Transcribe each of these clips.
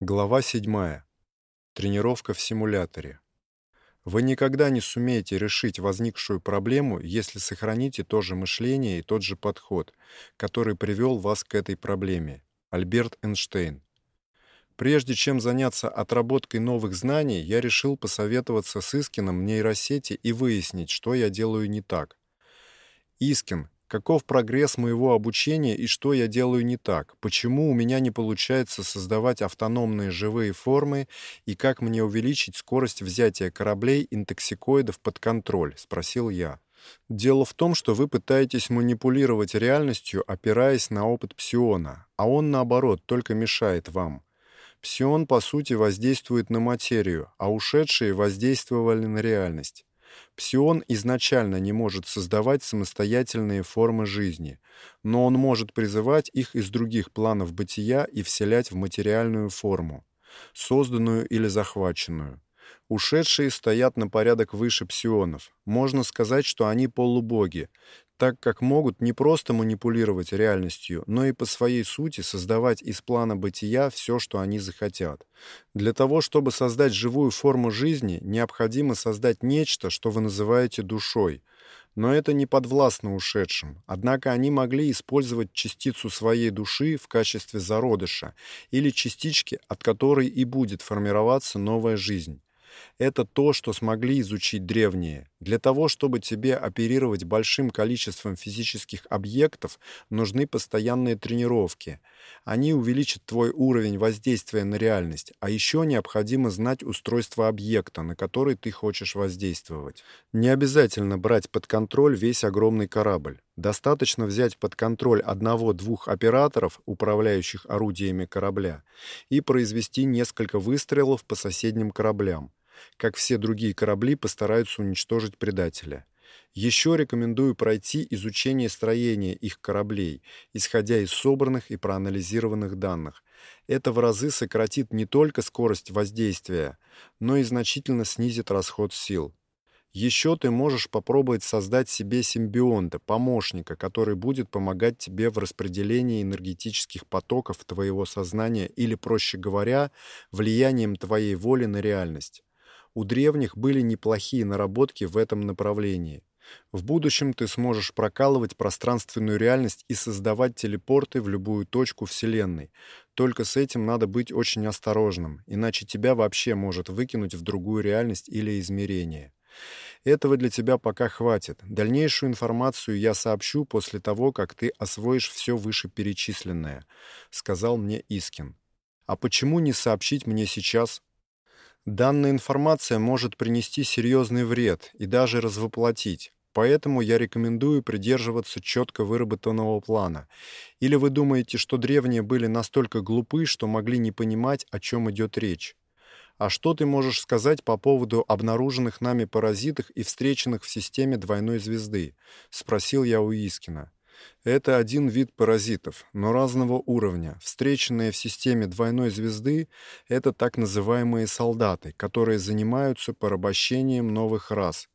Глава 7. Тренировка в симуляторе. Вы никогда не сумеете решить возникшую проблему, если сохраните то же мышление и тот же подход, который привел вас к этой проблеме. Альберт Эйнштейн. Прежде чем заняться отработкой новых знаний, я решил посоветоваться с Искином в нейросети и выяснить, что я делаю не так. Искин, Каков прогресс моего обучения и что я делаю не так? Почему у меня не получается создавать автономные живые формы и как мне увеличить скорость взятия кораблей интоксикоидов под контроль, спросил я. Дело в том, что вы пытаетесь манипулировать реальностью, опираясь на опыт псиона, а он наоборот только мешает вам. Псион по сути воздействует на материю, а ушедшие воздействовали на реальность. Псион изначально не может создавать самостоятельные формы жизни, но он может призывать их из других планов бытия и вселять в материальную форму, созданную или захваченную. Ушедшие стоят на порядок выше псионов. Можно сказать, что они полубоги, так как могут не просто манипулировать реальностью, но и по своей сути создавать из плана бытия все, что они захотят. Для того, чтобы создать живую форму жизни, необходимо создать нечто, что вы называете душой. Но это не подвластно ушедшим. Однако они могли использовать частицу своей души в качестве зародыша или частички, от которой и будет формироваться новая жизнь. Это то, что смогли изучить древние. Для того, чтобы тебе оперировать большим количеством физических объектов, нужны постоянные тренировки. Они увеличат твой уровень воздействия на реальность, а еще необходимо знать устройство объекта, на который ты хочешь воздействовать. Не обязательно брать под контроль весь огромный корабль. Достаточно взять под контроль одного-двух операторов, управляющих орудиями корабля, и произвести несколько выстрелов по соседним кораблям как все другие корабли постараются уничтожить предателя. Еще рекомендую пройти изучение строения их кораблей, исходя из собранных и проанализированных данных. Это в разы сократит не только скорость воздействия, но и значительно снизит расход сил. Еще ты можешь попробовать создать себе симбионта, помощника, который будет помогать тебе в распределении энергетических потоков твоего сознания или, проще говоря, влиянием твоей воли на реальность. У древних были неплохие наработки в этом направлении. В будущем ты сможешь прокалывать пространственную реальность и создавать телепорты в любую точку Вселенной. Только с этим надо быть очень осторожным, иначе тебя вообще может выкинуть в другую реальность или измерение. Этого для тебя пока хватит. Дальнейшую информацию я сообщу после того, как ты освоишь все вышеперечисленное, сказал мне Искин. А почему не сообщить мне сейчас? Данная информация может принести серьезный вред и даже развоплотить. Поэтому я рекомендую придерживаться четко выработанного плана. Или вы думаете, что древние были настолько глупы, что могли не понимать, о чем идет речь? А что ты можешь сказать по поводу обнаруженных нами паразитов и встреченных в системе двойной звезды? спросил я у Искина. Это один вид паразитов, но разного уровня. Встреченные в системе двойной звезды это так называемые солдаты, которые занимаются порабощением новых рас.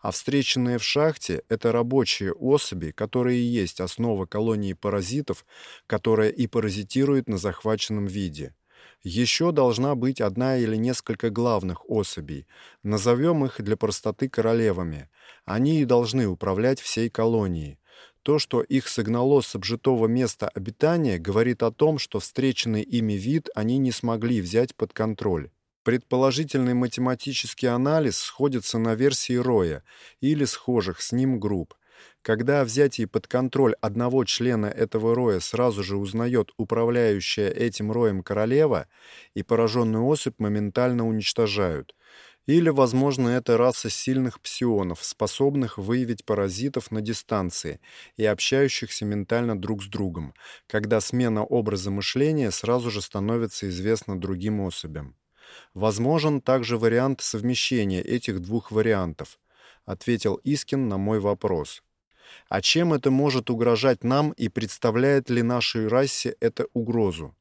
А встреченные в шахте это рабочие особи, которые и есть основа колонии паразитов, которая и паразитирует на захваченном виде. Еще должна быть одна или несколько главных особей. Назовем их для простоты королевами. Они и должны управлять всей колонией. То, что их согнало с обжитого места обитания, говорит о том, что встреченный ими вид они не смогли взять под контроль. Предположительный математический анализ сходится на версии Роя или схожих с ним групп. Когда о взятии под контроль одного члена этого роя сразу же узнает управляющая этим роем королева, и пораженную особь моментально уничтожают. Или, возможно, это раса сильных псионов, способных выявить паразитов на дистанции и общающихся ментально друг с другом, когда смена образа мышления сразу же становится известна другим особям. Возможен также вариант совмещения этих двух вариантов, ответил Искин на мой вопрос. А чем это может угрожать нам и представляет ли нашей расе это угрозу?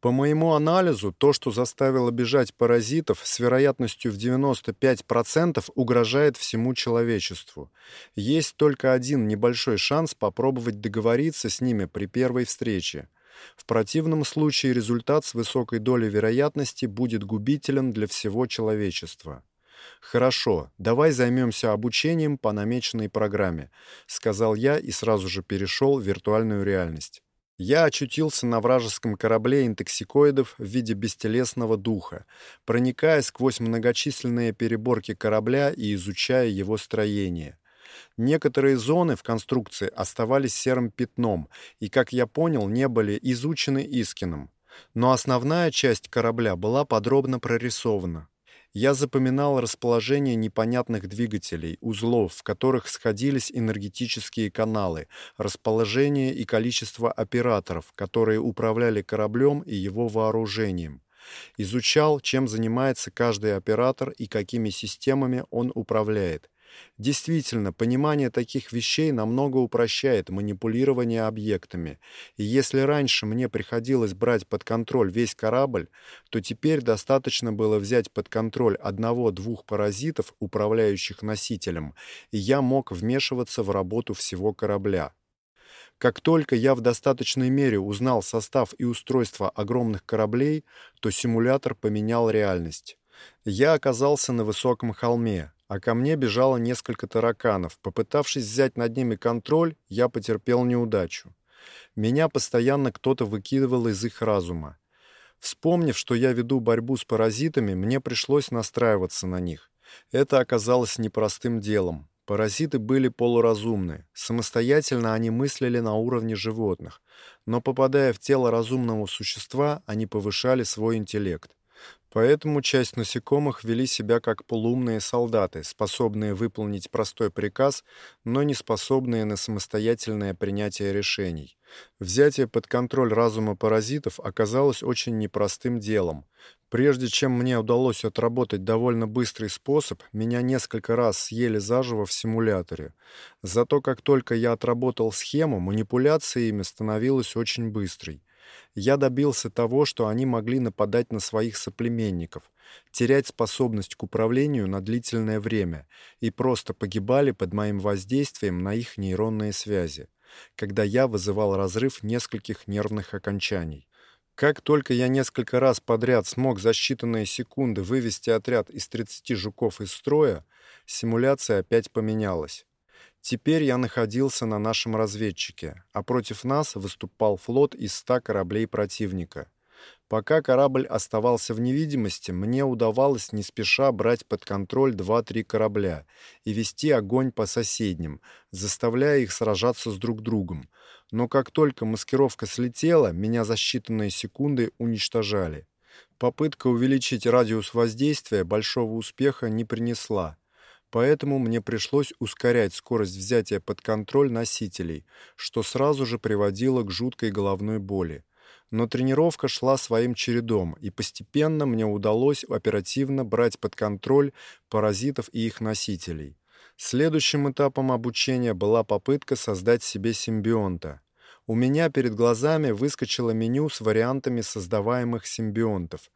По моему анализу, то, что заставило бежать паразитов, с вероятностью в 95% угрожает всему человечеству. Есть только один небольшой шанс попробовать договориться с ними при первой встрече. В противном случае результат с высокой долей вероятности будет губителен для всего человечества. Хорошо, давай займемся обучением по намеченной программе, сказал я и сразу же перешел в виртуальную реальность. Я очутился на вражеском корабле интоксикоидов в виде бестелесного духа, проникая сквозь многочисленные переборки корабля и изучая его строение. Некоторые зоны в конструкции оставались серым пятном и, как я понял, не были изучены Искином. Но основная часть корабля была подробно прорисована я запоминал расположение непонятных двигателей, узлов, в которых сходились энергетические каналы, расположение и количество операторов, которые управляли кораблем и его вооружением. Изучал, чем занимается каждый оператор и какими системами он управляет. Действительно, понимание таких вещей намного упрощает манипулирование объектами. И если раньше мне приходилось брать под контроль весь корабль, то теперь достаточно было взять под контроль одного-двух паразитов, управляющих носителем, и я мог вмешиваться в работу всего корабля. Как только я в достаточной мере узнал состав и устройство огромных кораблей, то симулятор поменял реальность. Я оказался на высоком холме, а ко мне бежало несколько тараканов. Попытавшись взять над ними контроль, я потерпел неудачу. Меня постоянно кто-то выкидывал из их разума. Вспомнив, что я веду борьбу с паразитами, мне пришлось настраиваться на них. Это оказалось непростым делом. Паразиты были полуразумны. Самостоятельно они мыслили на уровне животных, но попадая в тело разумного существа, они повышали свой интеллект. Поэтому часть насекомых вели себя как полуумные солдаты, способные выполнить простой приказ, но не способные на самостоятельное принятие решений. Взятие под контроль разума паразитов оказалось очень непростым делом. Прежде чем мне удалось отработать довольно быстрый способ, меня несколько раз съели заживо в симуляторе. Зато как только я отработал схему, манипуляция ими становилась очень быстрой я добился того, что они могли нападать на своих соплеменников, терять способность к управлению на длительное время и просто погибали под моим воздействием на их нейронные связи, когда я вызывал разрыв нескольких нервных окончаний. Как только я несколько раз подряд смог за считанные секунды вывести отряд из 30 жуков из строя, симуляция опять поменялась. Теперь я находился на нашем разведчике, а против нас выступал флот из ста кораблей противника. Пока корабль оставался в невидимости, мне удавалось не спеша брать под контроль два-три корабля и вести огонь по соседним, заставляя их сражаться с друг другом. Но как только маскировка слетела, меня за считанные секунды уничтожали. Попытка увеличить радиус воздействия большого успеха не принесла. Поэтому мне пришлось ускорять скорость взятия под контроль носителей, что сразу же приводило к жуткой головной боли. Но тренировка шла своим чередом, и постепенно мне удалось оперативно брать под контроль паразитов и их носителей. Следующим этапом обучения была попытка создать себе симбионта. У меня перед глазами выскочило меню с вариантами создаваемых симбионтов.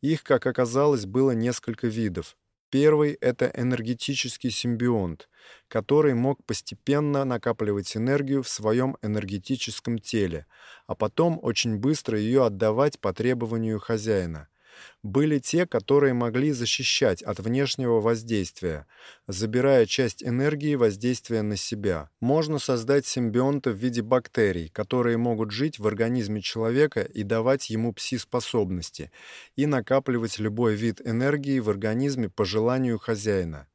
Их, как оказалось, было несколько видов. Первый — это энергетический симбионт, который мог постепенно накапливать энергию в своем энергетическом теле, а потом очень быстро ее отдавать по требованию хозяина были те, которые могли защищать от внешнего воздействия, забирая часть энергии воздействия на себя. Можно создать симбионта в виде бактерий, которые могут жить в организме человека и давать ему пси-способности, и накапливать любой вид энергии в организме по желанию хозяина.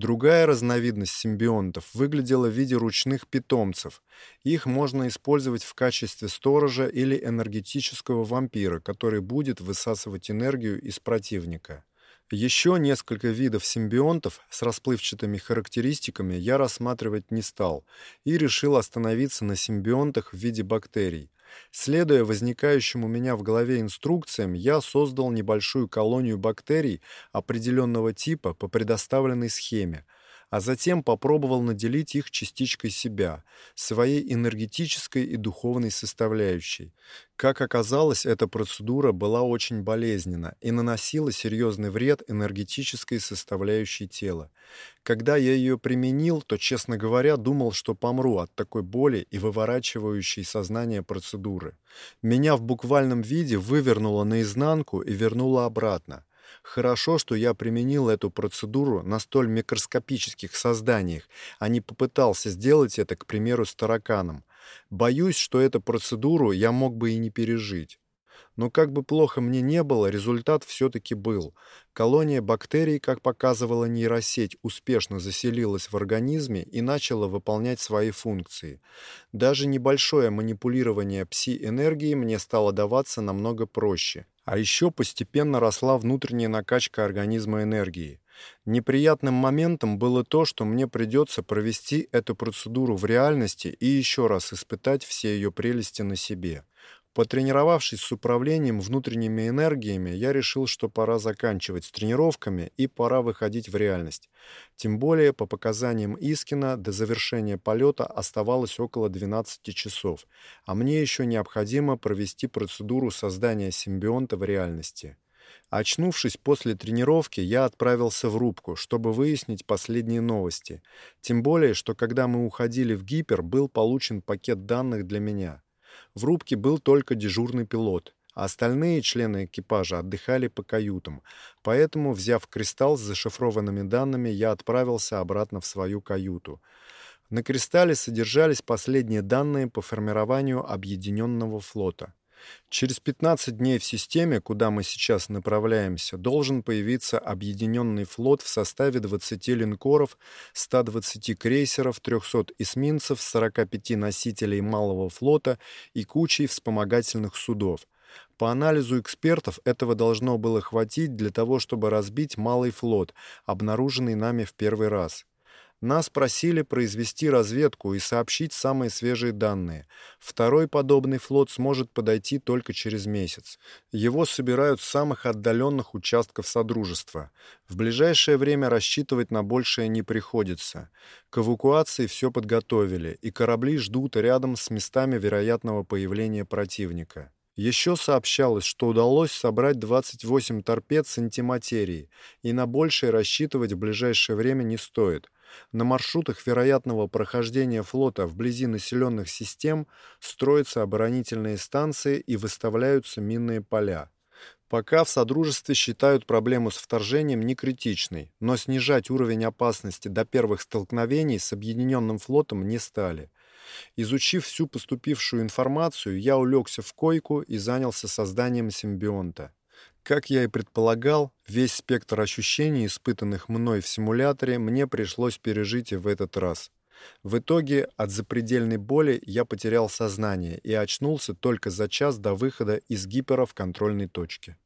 Другая разновидность симбионтов выглядела в виде ручных питомцев. Их можно использовать в качестве сторожа или энергетического вампира, который будет высасывать энергию из противника. Еще несколько видов симбионтов с расплывчатыми характеристиками я рассматривать не стал и решил остановиться на симбионтах в виде бактерий. Следуя возникающим у меня в голове инструкциям, я создал небольшую колонию бактерий определенного типа по предоставленной схеме, а затем попробовал наделить их частичкой себя, своей энергетической и духовной составляющей. Как оказалось, эта процедура была очень болезненна и наносила серьезный вред энергетической составляющей тела. Когда я ее применил, то, честно говоря, думал, что помру от такой боли и выворачивающей сознание процедуры. Меня в буквальном виде вывернуло наизнанку и вернуло обратно. Хорошо, что я применил эту процедуру на столь микроскопических созданиях, а не попытался сделать это, к примеру, с тараканом. Боюсь, что эту процедуру я мог бы и не пережить. Но как бы плохо мне не было, результат все-таки был. Колония бактерий, как показывала нейросеть, успешно заселилась в организме и начала выполнять свои функции. Даже небольшое манипулирование пси-энергией мне стало даваться намного проще. А еще постепенно росла внутренняя накачка организма энергией. Неприятным моментом было то, что мне придется провести эту процедуру в реальности и еще раз испытать все ее прелести на себе. Потренировавшись с управлением внутренними энергиями, я решил, что пора заканчивать с тренировками и пора выходить в реальность. Тем более, по показаниям Искина, до завершения полета оставалось около 12 часов, а мне еще необходимо провести процедуру создания симбионта в реальности. Очнувшись после тренировки, я отправился в рубку, чтобы выяснить последние новости. Тем более, что когда мы уходили в гипер, был получен пакет данных для меня. В рубке был только дежурный пилот, а остальные члены экипажа отдыхали по каютам. Поэтому, взяв кристалл с зашифрованными данными, я отправился обратно в свою каюту. На кристалле содержались последние данные по формированию объединенного флота. Через 15 дней в системе, куда мы сейчас направляемся, должен появиться объединенный флот в составе 20 линкоров, 120 крейсеров, 300 эсминцев, 45 носителей малого флота и кучей вспомогательных судов. По анализу экспертов этого должно было хватить для того, чтобы разбить малый флот, обнаруженный нами в первый раз. Нас просили произвести разведку и сообщить самые свежие данные. Второй подобный флот сможет подойти только через месяц. Его собирают с самых отдаленных участков Содружества. В ближайшее время рассчитывать на большее не приходится. К эвакуации все подготовили, и корабли ждут рядом с местами вероятного появления противника. Еще сообщалось, что удалось собрать 28 торпед с антиматерией, и на большее рассчитывать в ближайшее время не стоит – на маршрутах вероятного прохождения флота вблизи населенных систем строятся оборонительные станции и выставляются минные поля. Пока в Содружестве считают проблему с вторжением не критичной, но снижать уровень опасности до первых столкновений с объединенным флотом не стали. Изучив всю поступившую информацию, я улегся в койку и занялся созданием симбионта. Как я и предполагал, весь спектр ощущений, испытанных мной в симуляторе, мне пришлось пережить и в этот раз. В итоге от запредельной боли я потерял сознание и очнулся только за час до выхода из гипера в контрольной точке.